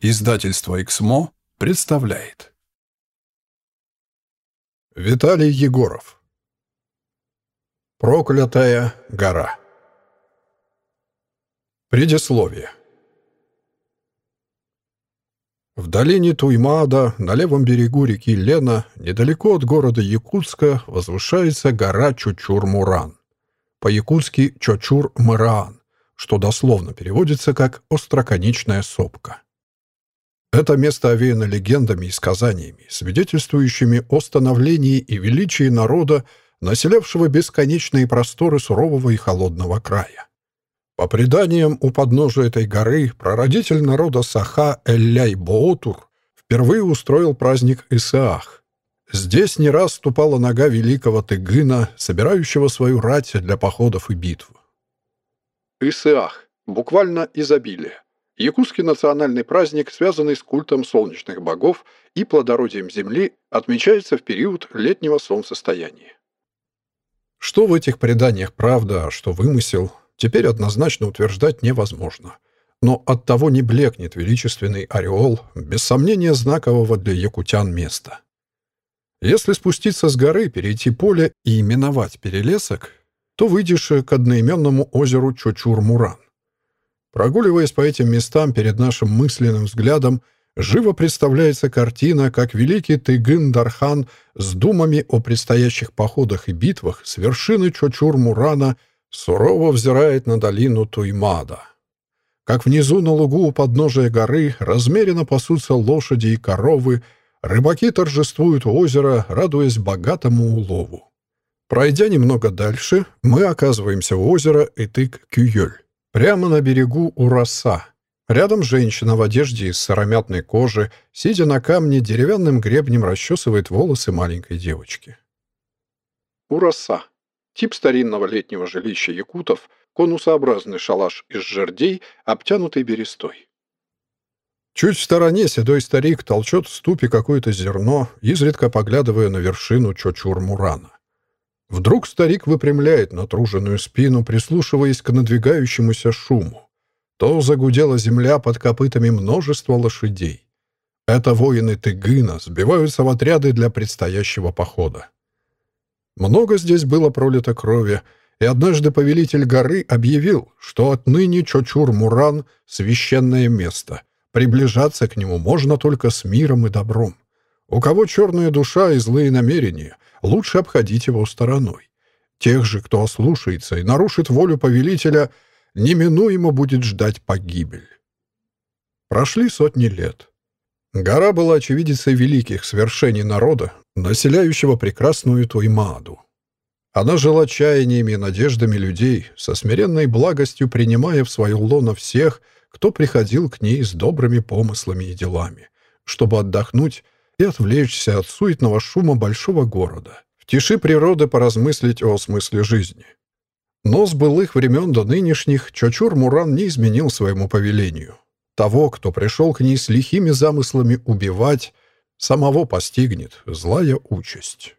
Издательство «Эксмо» представляет. Виталий Егоров. Проклятая гора. Предисловие. В долине Туймада, на левом берегу реки Лена, недалеко от города Якутска, возвышается гора Чучур-Муран. По-якутски Чочур-Мыраан, что дословно переводится как «остроконечная сопка». Это место овеяно легендами и сказаниями, свидетельствующими о становлении и величии народа, населявшего бесконечные просторы сурового и холодного края. По преданиям, у подножия этой горы прародитель народа Саха Элляй-Боотур впервые устроил праздник Исаах. Здесь не раз ступала нога великого Тыгына, собирающего свою рать для походов и битв. Исаах, буквально изобилие. Якутский национальный праздник, связанный с культом солнечных богов и плодородием земли, отмечается в период летнего солнцестояния. Что в этих преданиях правда, а что вымысел, теперь однозначно утверждать невозможно. Но оттого не блекнет величественный ореол, без сомнения знакового для якутян места. Если спуститься с горы, перейти поле и именовать перелесок, то выйдешь к одноименному озеру Чочур-Муран. Прогуливаясь по этим местам перед нашим мысленным взглядом, живо представляется картина, как великий Тыгын-Дархан с думами о предстоящих походах и битвах с вершины Чочур-Мурана сурово взирает на долину Туймада. Как внизу на лугу у подножия горы размеренно пасутся лошади и коровы, рыбаки торжествуют у озера, радуясь богатому улову. Пройдя немного дальше, мы оказываемся у озера Этык-Кюёль. Прямо на берегу у роса. Рядом женщина в одежде из сыромятной кожи, сидя на камне, деревянным гребнем расчесывает волосы маленькой девочки. Ураса. Тип старинного летнего жилища якутов, конусообразный шалаш из жердей, обтянутый берестой. Чуть в стороне седой старик толчет в ступе какое-то зерно, изредка поглядывая на вершину Чочур-Мурана. Вдруг старик выпрямляет натруженную спину, прислушиваясь к надвигающемуся шуму. То загудела земля под копытами множества лошадей. Это воины Тыгына сбиваются в отряды для предстоящего похода. Много здесь было пролито крови, и однажды повелитель горы объявил, что отныне Чочур-Муран — священное место. Приближаться к нему можно только с миром и добром. У кого черная душа и злые намерения — лучше обходить его стороной. Тех же, кто ослушается и нарушит волю повелителя, неминуемо будет ждать погибель. Прошли сотни лет. Гора была очевидицей великих свершений народа, населяющего прекрасную Туймааду. Она жила чаяниями и надеждами людей, со смиренной благостью принимая в свое лоно всех, кто приходил к ней с добрыми помыслами и делами, чтобы отдохнуть и отвлечься от суетного шума большого города, в тиши природы поразмыслить о смысле жизни. Но с былых времен до нынешних Чочур-Муран не изменил своему повелению. Того, кто пришел к ней с лихими замыслами убивать, самого постигнет злая участь.